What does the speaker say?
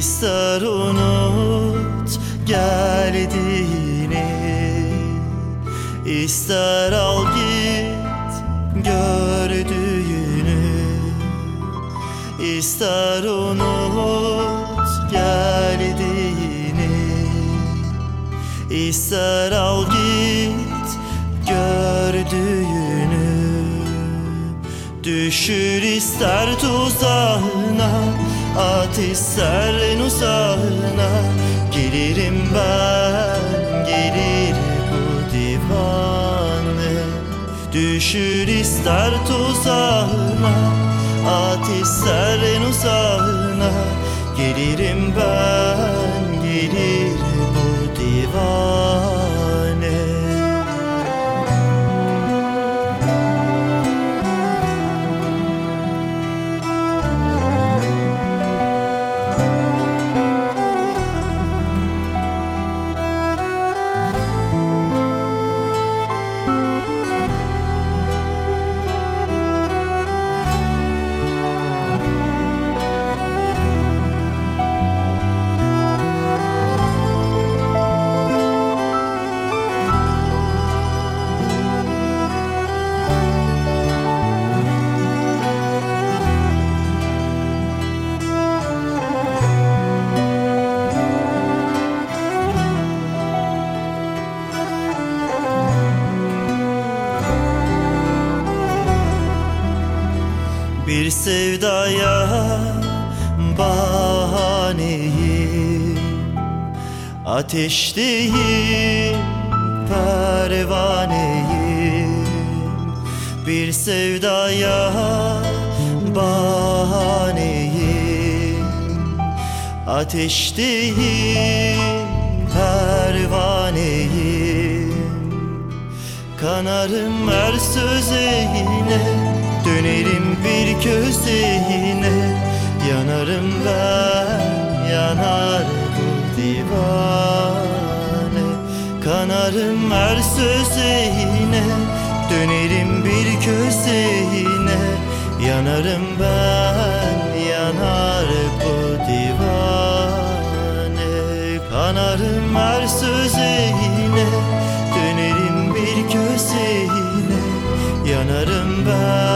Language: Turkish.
İster unut geldiğini. İster al git gördüğünü. İster unut geldiğini. İster al git gördüğünü. Düşür ister tuzağına At ister en uzağına. Gelirim ben gelir bu divane Düşür ister tuzağına At ister en uzağına. Gelirim ben Bir sevdaya bahaneyim. Ateşteyim pervaneyim. Bir sevdaya bahaneyim. Ateşteyim pervaneyim. Kanarım her sözeyine Dönerim bir közdeyine Yanarım ben Yanar bu divane. Kanarım her sözeyine Dönerim bir közdeyine Yanarım ben Yanar bu divane. Kanarım her sözeyine Dönerim bir közdeyine Yanarım ben